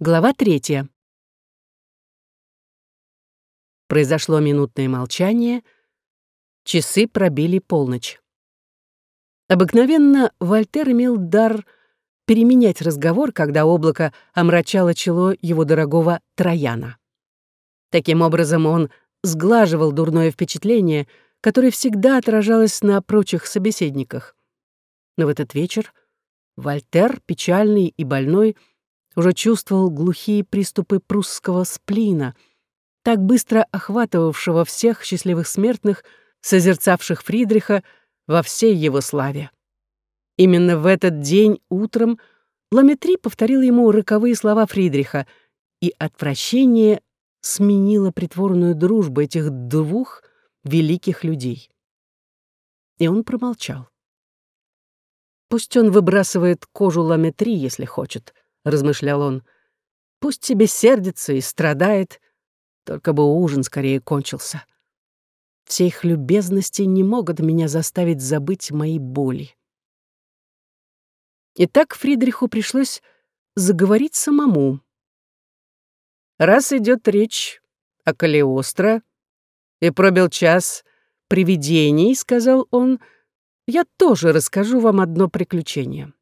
Глава третья. Произошло минутное молчание. Часы пробили полночь. Обыкновенно Вольтер имел дар переменять разговор, когда облако омрачало чело его дорогого Трояна. Таким образом, он сглаживал дурное впечатление, которое всегда отражалось на прочих собеседниках. Но в этот вечер Вольтер, печальный и больной, уже чувствовал глухие приступы прусского сплина, так быстро охватывавшего всех счастливых смертных, созерцавших Фридриха во всей его славе. Именно в этот день утром Ламетри повторил ему роковые слова Фридриха, и отвращение сменило притворную дружбу этих двух великих людей. И он промолчал. Пусть он выбрасывает кожу Ламетри, если хочет —— размышлял он. «Пусть себе сердится и страдает, только бы ужин скорее кончился. Все их любезности не могут меня заставить забыть мои боли». И так Фридриху пришлось заговорить самому. «Раз идет речь о Калиостро и пробил час привидений, — сказал он, — я тоже расскажу вам одно приключение.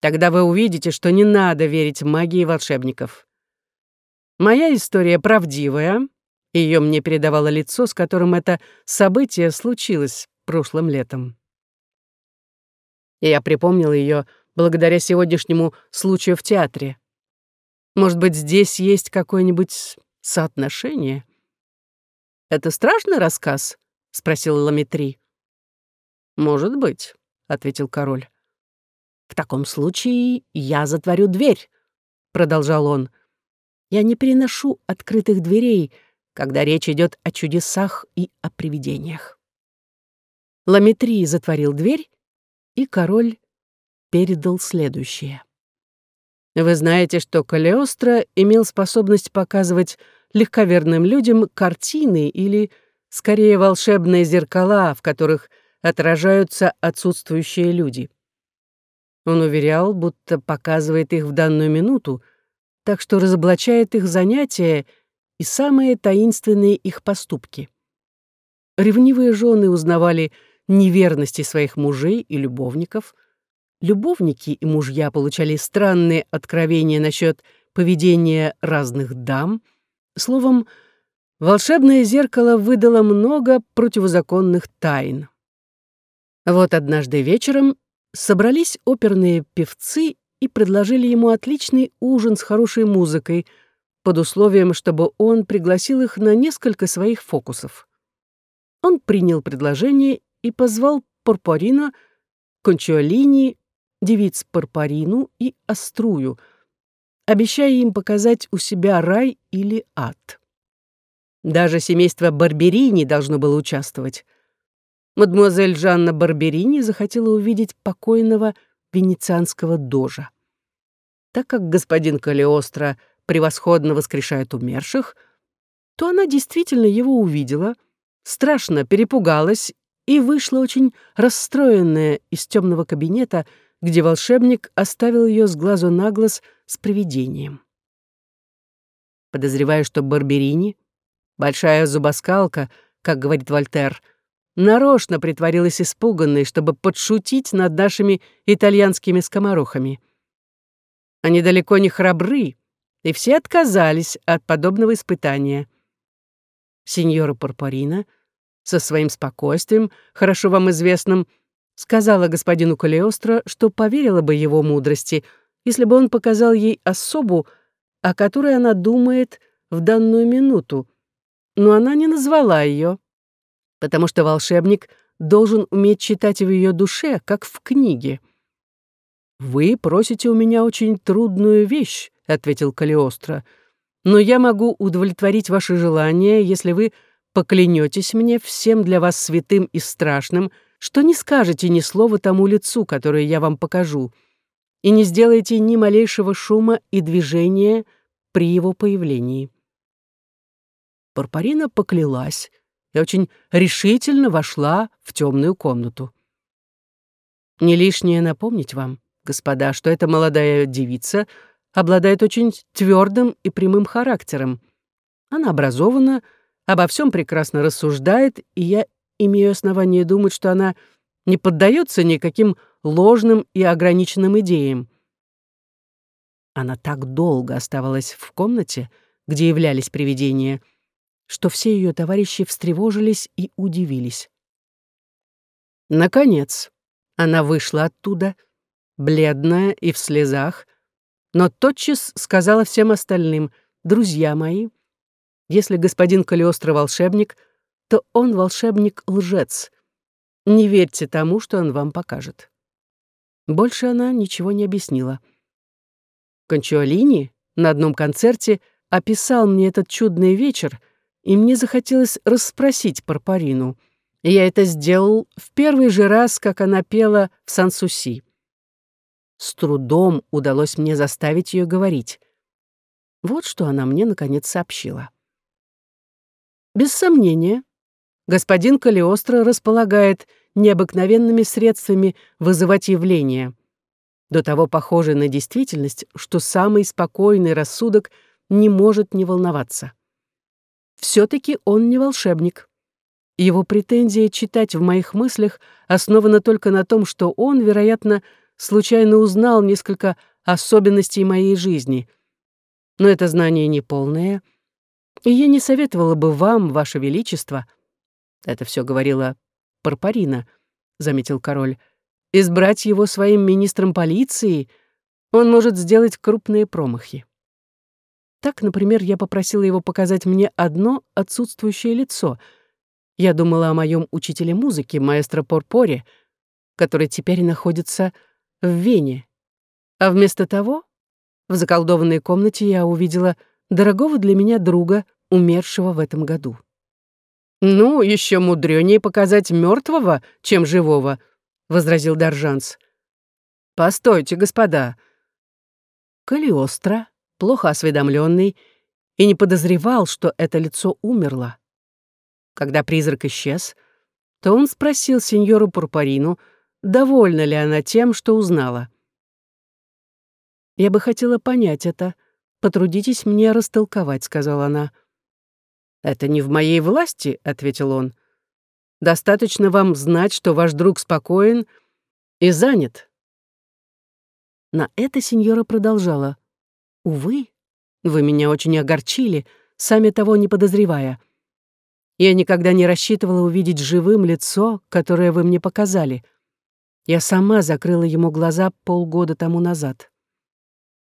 Тогда вы увидите, что не надо верить магии волшебников. Моя история правдивая. Ее мне передавало лицо, с которым это событие случилось прошлым летом. И я припомнил ее благодаря сегодняшнему случаю в театре. Может быть, здесь есть какое-нибудь соотношение? «Это страшный рассказ?» — спросил Ламетри. «Может быть», — ответил король. «В таком случае я затворю дверь», — продолжал он. «Я не переношу открытых дверей, когда речь идет о чудесах и о привидениях». Ламетрий затворил дверь, и король передал следующее. Вы знаете, что Калиостро имел способность показывать легковерным людям картины или, скорее, волшебные зеркала, в которых отражаются отсутствующие люди. Он уверял, будто показывает их в данную минуту, так что разоблачает их занятия и самые таинственные их поступки. Ревнивые жены узнавали неверности своих мужей и любовников. Любовники и мужья получали странные откровения насчет поведения разных дам. Словом, волшебное зеркало выдало много противозаконных тайн. Вот однажды вечером собрались оперные певцы и предложили ему отличный ужин с хорошей музыкой, под условием, чтобы он пригласил их на несколько своих фокусов. Он принял предложение и позвал Порпорина, Кончуалини, девиц Порпорину и Острую, обещая им показать у себя рай или ад. Даже семейство Барберини должно было участвовать — мадемуазель Жанна Барберини захотела увидеть покойного венецианского дожа. Так как господин Калиостро превосходно воскрешает умерших, то она действительно его увидела, страшно перепугалась и вышла очень расстроенная из темного кабинета, где волшебник оставил ее с глазу на глаз с привидением. Подозревая, что Барберини, большая зубоскалка, как говорит Вольтер, — нарочно притворилась испуганной, чтобы подшутить над нашими итальянскими скоморохами. Они далеко не храбры, и все отказались от подобного испытания. Сеньора Порпорина со своим спокойствием, хорошо вам известным, сказала господину Калиостро, что поверила бы его мудрости, если бы он показал ей особу, о которой она думает в данную минуту, но она не назвала ее потому что волшебник должен уметь читать в ее душе, как в книге. «Вы просите у меня очень трудную вещь», — ответил Калиостро, «но я могу удовлетворить ваши желания, если вы поклянетесь мне всем для вас святым и страшным, что не скажете ни слова тому лицу, которое я вам покажу, и не сделаете ни малейшего шума и движения при его появлении». Парпарина поклялась, и очень решительно вошла в темную комнату. Не лишнее напомнить вам, господа, что эта молодая девица обладает очень твердым и прямым характером. Она образована, обо всем прекрасно рассуждает, и я имею основание думать, что она не поддается никаким ложным и ограниченным идеям. Она так долго оставалась в комнате, где являлись привидения, что все ее товарищи встревожились и удивились. Наконец, она вышла оттуда, бледная и в слезах, но тотчас сказала всем остальным, «Друзья мои, если господин Калиостро волшебник, то он волшебник-лжец. Не верьте тому, что он вам покажет». Больше она ничего не объяснила. Кончуалини на одном концерте описал мне этот чудный вечер, и мне захотелось расспросить Парпарину. И я это сделал в первый же раз, как она пела в Сан-Суси. С трудом удалось мне заставить ее говорить. Вот что она мне, наконец, сообщила. Без сомнения, господин Калиостро располагает необыкновенными средствами вызывать явления, до того похожие на действительность, что самый спокойный рассудок не может не волноваться. Все-таки он не волшебник. Его претензия читать в моих мыслях основана только на том, что он, вероятно, случайно узнал несколько особенностей моей жизни. Но это знание неполное, и я не советовала бы вам, ваше величество, это все говорила Парпарина, заметил король, избрать его своим министром полиции, он может сделать крупные промахи. Так, например, я попросила его показать мне одно отсутствующее лицо. Я думала о моем учителе музыки, маэстро Порпоре, который теперь находится в Вене. А вместо того в заколдованной комнате я увидела дорогого для меня друга, умершего в этом году. «Ну, еще мудрёнее показать мертвого, чем живого», — возразил Даржанс. «Постойте, господа». Калиостро, плохо осведомленный, и не подозревал, что это лицо умерло. Когда призрак исчез, то он спросил сеньору Пурпарину, довольна ли она тем, что узнала. «Я бы хотела понять это. Потрудитесь мне растолковать», — сказала она. «Это не в моей власти», — ответил он. «Достаточно вам знать, что ваш друг спокоен и занят». На это сеньора продолжала. «Увы, вы меня очень огорчили, сами того не подозревая. Я никогда не рассчитывала увидеть живым лицо, которое вы мне показали. Я сама закрыла ему глаза полгода тому назад.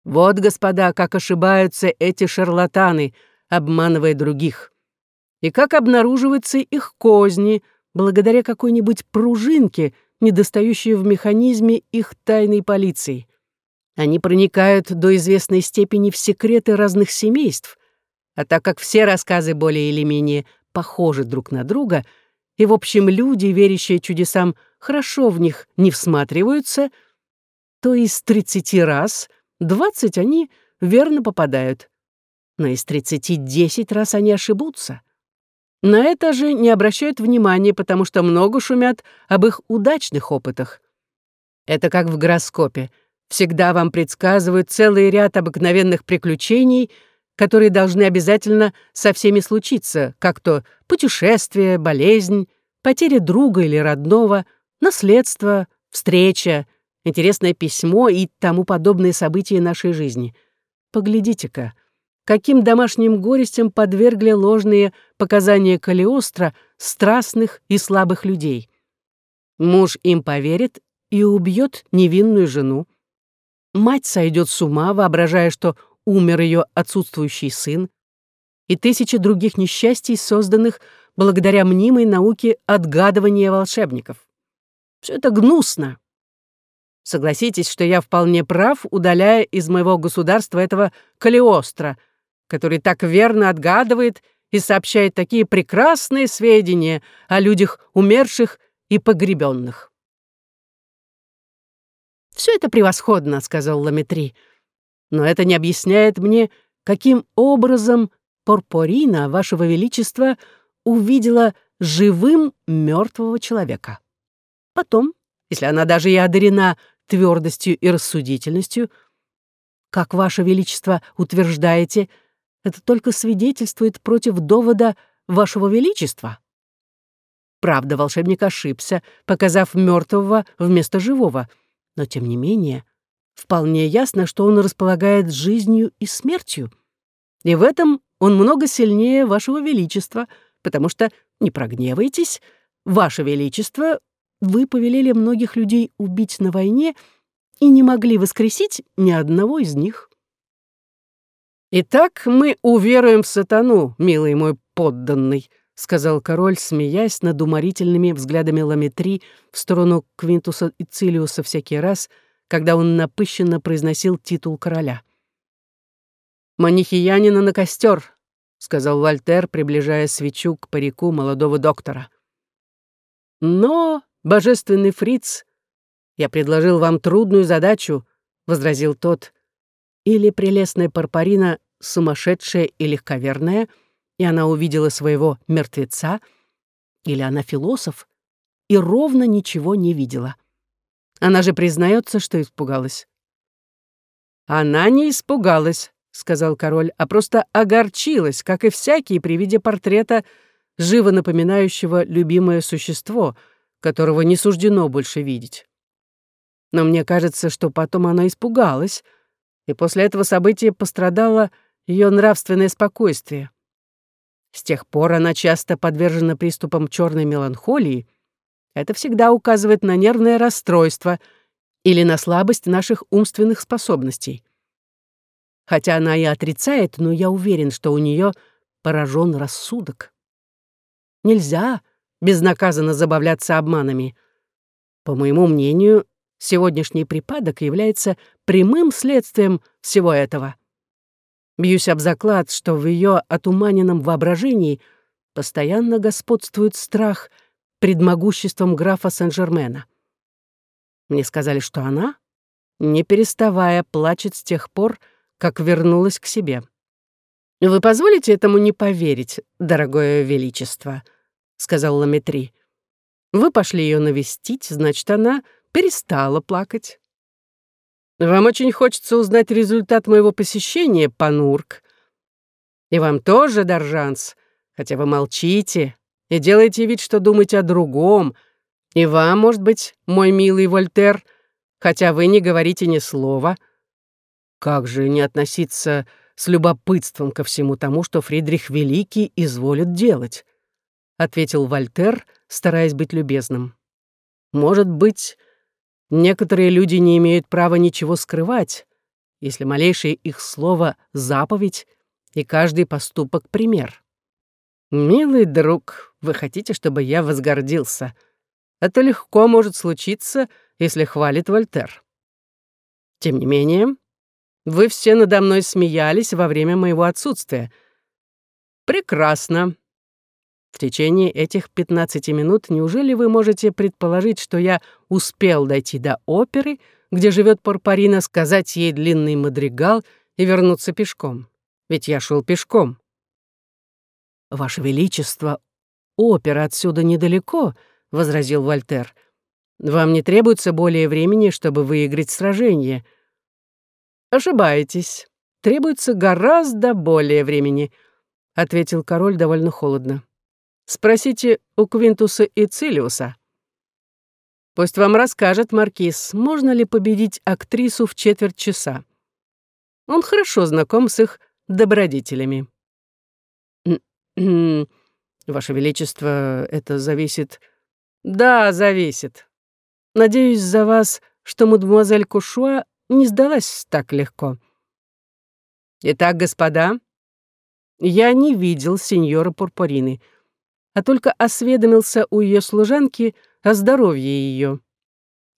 Вот, господа, как ошибаются эти шарлатаны, обманывая других. И как обнаруживаются их козни, благодаря какой-нибудь пружинке, недостающей в механизме их тайной полиции. Они проникают до известной степени в секреты разных семейств, а так как все рассказы более или менее похожи друг на друга, и, в общем, люди, верящие чудесам, хорошо в них не всматриваются, то из 30 раз 20 они верно попадают. Но из 30 10 раз они ошибутся. На это же не обращают внимания, потому что много шумят об их удачных опытах. Это как в гороскопе. Всегда вам предсказывают целый ряд обыкновенных приключений, которые должны обязательно со всеми случиться, как то путешествие, болезнь, потеря друга или родного — наследство, встреча, интересное письмо и тому подобные события нашей жизни. Поглядите-ка, каким домашним горестям подвергли ложные показания Калиостро страстных и слабых людей. Муж им поверит и убьет невинную жену. Мать сойдет с ума, воображая, что умер ее отсутствующий сын, и тысячи других несчастий, созданных благодаря мнимой науке отгадывания волшебников. Все это гнусно. Согласитесь, что я вполне прав, удаляя из моего государства этого Калиостро, который так верно отгадывает и сообщает такие прекрасные сведения о людях умерших и погребенных. «Все это превосходно», — сказал Ламетри. «Но это не объясняет мне, каким образом Порпорина, Вашего Величества, увидела живым мертвого человека». Потом, если она даже и одарена твердостью и рассудительностью, как Ваше Величество утверждаете, это только свидетельствует против довода Вашего Величества. Правда, волшебник ошибся, показав мертвого вместо живого, но, тем не менее, вполне ясно, что он располагает жизнью и смертью. И в этом он много сильнее Вашего Величества, потому что, не прогневайтесь, Ваше Величество, вы повелели многих людей убить на войне и не могли воскресить ни одного из них. «Итак, мы уверуем в сатану, милый мой подданный», — сказал король, смеясь над уморительными взглядами Ламетри в сторону Квинтуса и Цилиуса всякий раз, когда он напыщенно произносил титул короля. «Манихиянина на костер», — сказал Вольтер, приближая свечу к парику молодого доктора. «Но, божественный фриц, я предложил вам трудную задачу», — возразил тот, или прелестная Парпарина сумасшедшая и легковерная, и она увидела своего мертвеца, или она философ и ровно ничего не видела. Она же признается, что испугалась. «Она не испугалась», — сказал король, «а просто огорчилась, как и всякий при виде портрета, живо напоминающего любимое существо, которого не суждено больше видеть. Но мне кажется, что потом она испугалась, и после этого события пострадало ее нравственное спокойствие. С тех пор она часто подвержена приступам черной меланхолии. Это всегда указывает на нервное расстройство или на слабость наших умственных способностей. Хотя она и отрицает, но я уверен, что у нее поражен рассудок. Нельзя безнаказанно забавляться обманами. По моему мнению, Сегодняшний припадок является прямым следствием всего этого. Бьюсь об заклад, что в ее отуманенном воображении постоянно господствует страх пред могуществом графа Сен-Жермена. Мне сказали, что она, не переставая, плачет с тех пор, как вернулась к себе. «Вы позволите этому не поверить, дорогое величество», — сказал Ламетри. «Вы пошли ее навестить, значит, она перестала плакать. Вам очень хочется узнать результат моего посещения, Панурк. И вам тоже, Доржанс, хотя вы молчите и делаете вид, что думаете о другом. И вам, может быть, мой милый Вольтер, хотя вы не говорите ни слова. Как же не относиться с любопытством ко всему тому, что Фридрих Великий изволит делать? Ответил Вольтер, стараясь быть любезным. Может быть, Некоторые люди не имеют права ничего скрывать, если малейшее их слово — заповедь, и каждый поступок — пример. «Милый друг, вы хотите, чтобы я возгордился? Это легко может случиться, если хвалит Вольтер. Тем не менее, вы все надо мной смеялись во время моего отсутствия. Прекрасно. В течение этих 15 минут неужели вы можете предположить, что я успел дойти до оперы, где живет Порпарина, сказать ей длинный мадригал и вернуться пешком? Ведь я шел пешком. «Ваше Величество, опера отсюда недалеко», — возразил Вольтер. «Вам не требуется более времени, чтобы выиграть сражение». «Ошибаетесь. Требуется гораздо более времени», — ответил король довольно холодно. Спросите у Квинтуса и Цилиуса. Пусть вам расскажет Маркиз, можно ли победить актрису в четверть часа. Он хорошо знаком с их добродетелями. Ваше Величество, это зависит... Да, зависит. Надеюсь за вас, что мадемуазель Кушуа не сдалась так легко. Итак, господа, я не видел сеньора Пурпурины — а только осведомился у ее служанки о здоровье ее.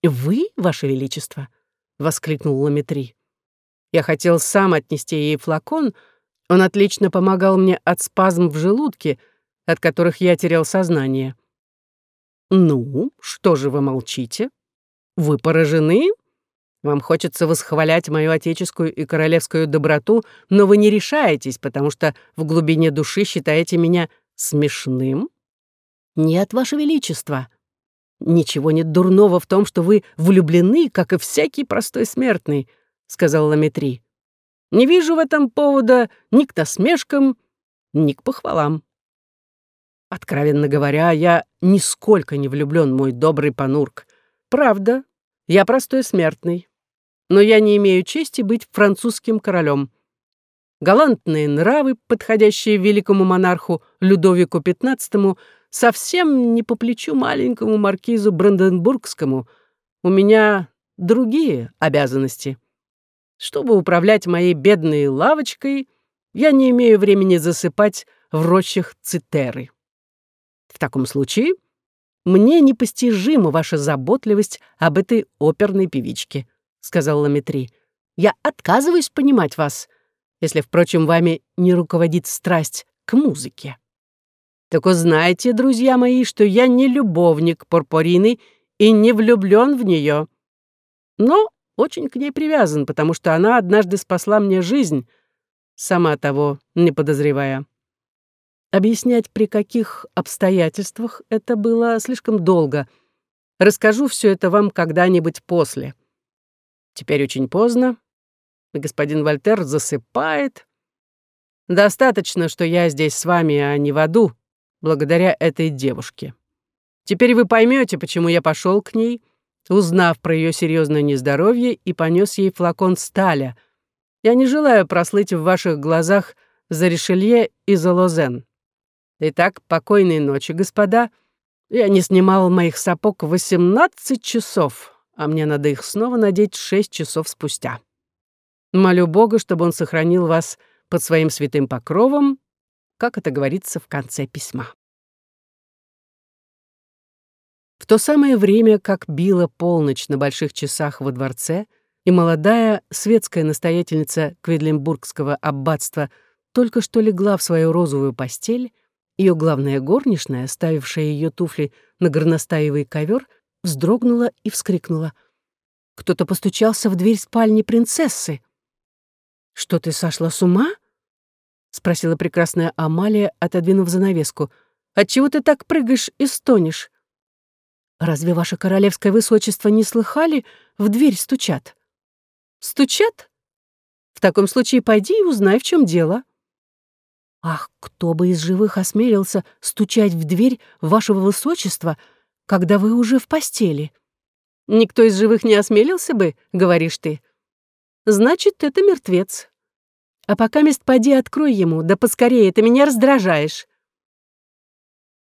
«Вы, Ваше Величество?» — воскликнул Ламетри. «Я хотел сам отнести ей флакон, он отлично помогал мне от спазм в желудке, от которых я терял сознание». «Ну, что же вы молчите? Вы поражены? Вам хочется восхвалять мою отеческую и королевскую доброту, но вы не решаетесь, потому что в глубине души считаете меня смешным? Нет, Ваше Величество. Ничего нет дурного в том, что вы влюблены, как и всякий простой смертный, сказал Ламетри. Не вижу в этом повода ни к насмешкам, ни к похвалам. Откровенно говоря, я нисколько не влюблен, мой добрый Панурк. Правда, я простой смертный. Но я не имею чести быть французским королем. Галантные нравы, подходящие великому монарху Людовику XV, совсем не по плечу маленькому маркизу Бранденбургскому. У меня другие обязанности. Чтобы управлять моей бедной лавочкой, я не имею времени засыпать в рощах Цитеры. В таком случае мне непостижима ваша заботливость об этой оперной певичке, сказал Ламетри. Я отказываюсь понимать вас, если, впрочем, вами не руководит страсть к музыке. Так узнайте, друзья мои, что я не любовник Порпорины и не влюблен в нее. Но очень к ней привязан, потому что она однажды спасла мне жизнь, сама того не подозревая. Объяснять, при каких обстоятельствах это было слишком долго. Расскажу все это вам когда-нибудь после. Теперь очень поздно, господин Вольтер засыпает. Достаточно, что я здесь с вами, а не в аду, благодаря этой девушке. Теперь вы поймете, почему я пошел к ней, узнав про ее серьезное нездоровье и понес ей флакон сталя. Я не желаю прослыть в ваших глазах за Ришелье и за Лозен. Итак, покойной ночи, господа. Я не снимал моих сапог 18 часов, а мне надо их снова надеть 6 часов спустя. Молю Бога, чтобы он сохранил вас под своим святым покровом, как это говорится в конце письма. В то самое время, как била полночь на больших часах во дворце, и молодая светская настоятельница Кведлинбургского аббатства только что легла в свою розовую постель, ее главная горничная, ставившая ее туфли на горностаевый ковер, вздрогнула и вскрикнула. Кто-то постучался в дверь спальни принцессы. «Что ты сошла с ума?» — спросила прекрасная Амалия, отодвинув занавеску. «Отчего ты так прыгаешь и стонешь? Разве ваше королевское высочество не слыхали? В дверь стучат». «Стучат? В таком случае пойди и узнай, в чем дело». Ах, кто бы из живых осмелился стучать в дверь вашего высочества, когда вы уже в постели? Никто из живых не осмелился бы, говоришь ты. Значит, это мертвец. А пока мест поди открой ему, да поскорее, ты меня раздражаешь.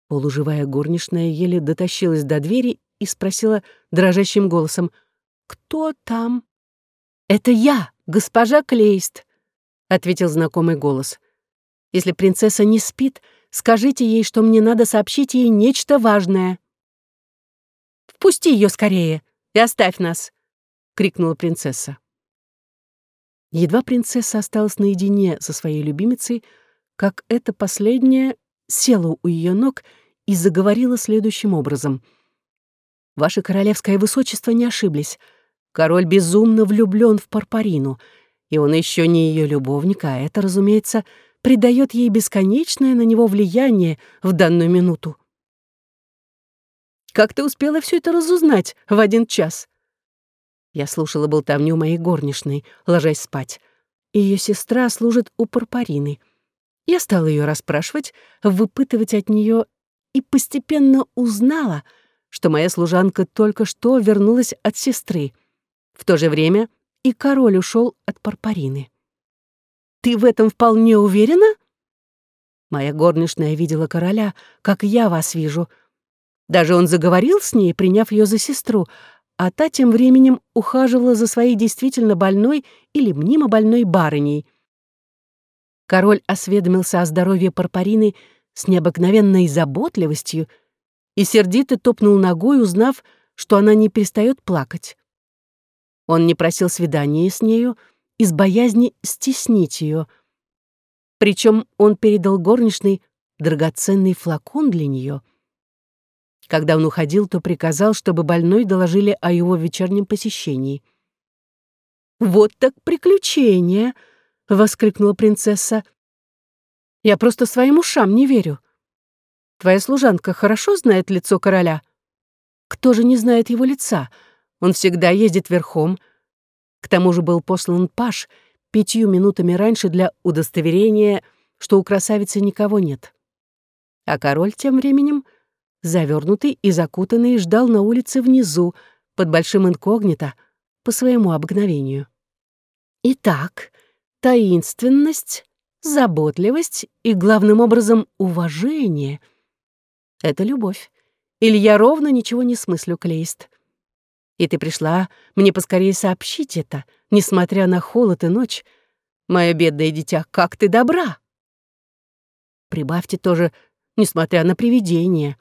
Полуживая горничная еле дотащилась до двери и спросила дрожащим голосом, «Кто там?» «Это я, госпожа Клейст», — ответил знакомый голос. Если принцесса не спит, скажите ей, что мне надо сообщить ей нечто важное». «Впусти ее скорее и оставь нас!» — крикнула принцесса. Едва принцесса осталась наедине со своей любимицей, как эта последняя села у ее ног и заговорила следующим образом. «Ваше королевское высочество не ошиблись. Король безумно влюблен в Парпарину, и он еще не ее любовник, а это, разумеется, — придает ей бесконечное на него влияние в данную минуту. «Как ты успела все это разузнать в один час?» Я слушала болтовню моей горничной, ложась спать. Ее сестра служит у Парпарины. Я стала ее расспрашивать, выпытывать от нее и постепенно узнала, что моя служанка только что вернулась от сестры. В то же время и король ушел от Парпарины. Ты в этом вполне уверена? Моя горничная видела короля, как я вас вижу. Даже он заговорил с ней, приняв ее за сестру, а та тем временем ухаживала за своей действительно больной или мнимо больной барыней. Король осведомился о здоровье Парпарины с необыкновенной заботливостью и сердито топнул ногой, узнав, что она не перестает плакать. Он не просил свидания с нею, из боязни стеснить ее. Причем он передал горничной драгоценный флакон для нее. Когда он уходил, то приказал, чтобы больной доложили о его вечернем посещении. «Вот так приключение!» — воскликнула принцесса. «Я просто своим ушам не верю. Твоя служанка хорошо знает лицо короля? Кто же не знает его лица? Он всегда ездит верхом, к тому же был послан паш пятью минутами раньше для удостоверения, что у красавицы никого нет. А король тем временем, завернутый и закутанный, ждал на улице внизу, под большим инкогнито, по своему обыкновению. Итак, таинственность, заботливость и, главным образом, уважение — это любовь. Или я ровно ничего не смыслю, Клейст. И ты пришла мне поскорее сообщить это, несмотря на холод и ночь. Мое бедное дитя, как ты добра! Прибавьте тоже, несмотря на привидение.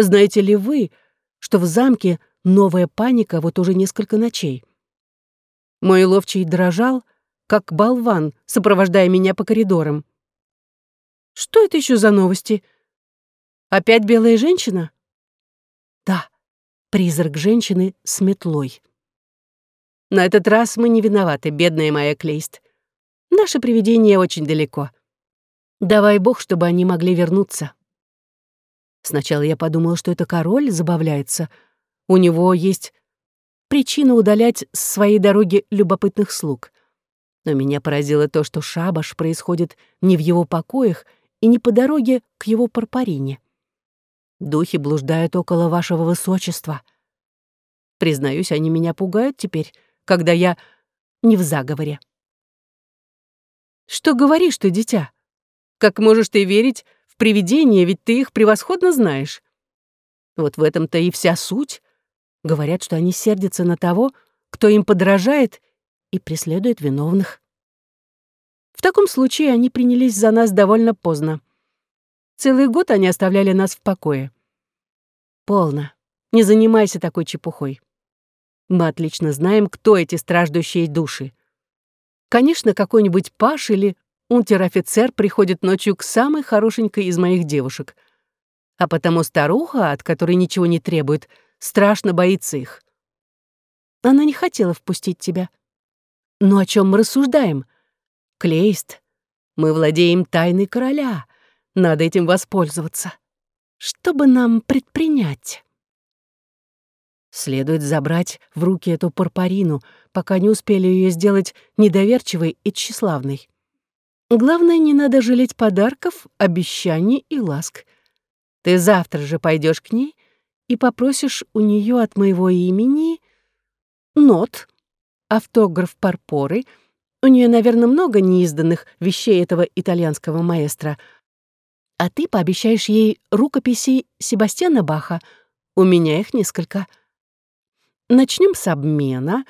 Знаете ли вы, что в замке новая паника вот уже несколько ночей? Мой ловчий дрожал, как болван, сопровождая меня по коридорам. Что это еще за новости? Опять белая женщина? Да, призрак женщины с метлой. На этот раз мы не виноваты, бедная моя Клейст. Наше привидение очень далеко. Давай бог, чтобы они могли вернуться. Сначала я подумала, что это король забавляется. У него есть причина удалять с своей дороги любопытных слуг. Но меня поразило то, что шабаш происходит не в его покоях и не по дороге к его парпарине. Духи блуждают около вашего высочества. Признаюсь, они меня пугают теперь, когда я не в заговоре. Что говоришь ты, дитя? Как можешь ты верить привидения, ведь ты их превосходно знаешь? Вот в этом-то и вся суть. Говорят, что они сердятся на того, кто им подражает и преследует виновных. В таком случае они принялись за нас довольно поздно. Целый год они оставляли нас в покое. Полно. Не занимайся такой чепухой. Мы отлично знаем, кто эти страждущие души. Конечно, какой-нибудь паш или унтер-офицер приходит ночью к самой хорошенькой из моих девушек. А потому старуха, от которой ничего не требует, страшно боится их. Она не хотела впустить тебя. Но о чем мы рассуждаем? Клейст, мы владеем тайной короля. Надо этим воспользоваться. Что бы нам предпринять? Следует забрать в руки эту парпарину, пока не успели ее сделать недоверчивой и тщеславной. Главное, не надо жалеть подарков, обещаний и ласк. Ты завтра же пойдешь к ней и попросишь у нее от моего имени нот, автограф Парпоры. У нее, наверное, много неизданных вещей этого итальянского маэстро. А ты пообещаешь ей рукописи Себастьяна Баха. У меня их несколько. Начнем с обмена.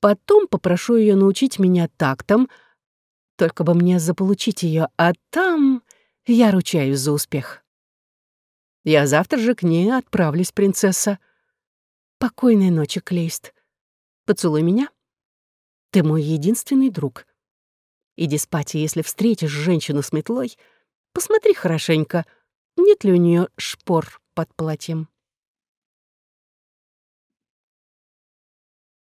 Потом попрошу ее научить меня тактам. Только бы мне заполучить ее, а там я ручаюсь за успех. Я завтра же к ней отправлюсь, принцесса. Покойной ночи, Клейст. Поцелуй меня. Ты мой единственный друг. Иди спать, и если встретишь женщину с метлой, посмотри хорошенько, нет ли у нее шпор под платьем.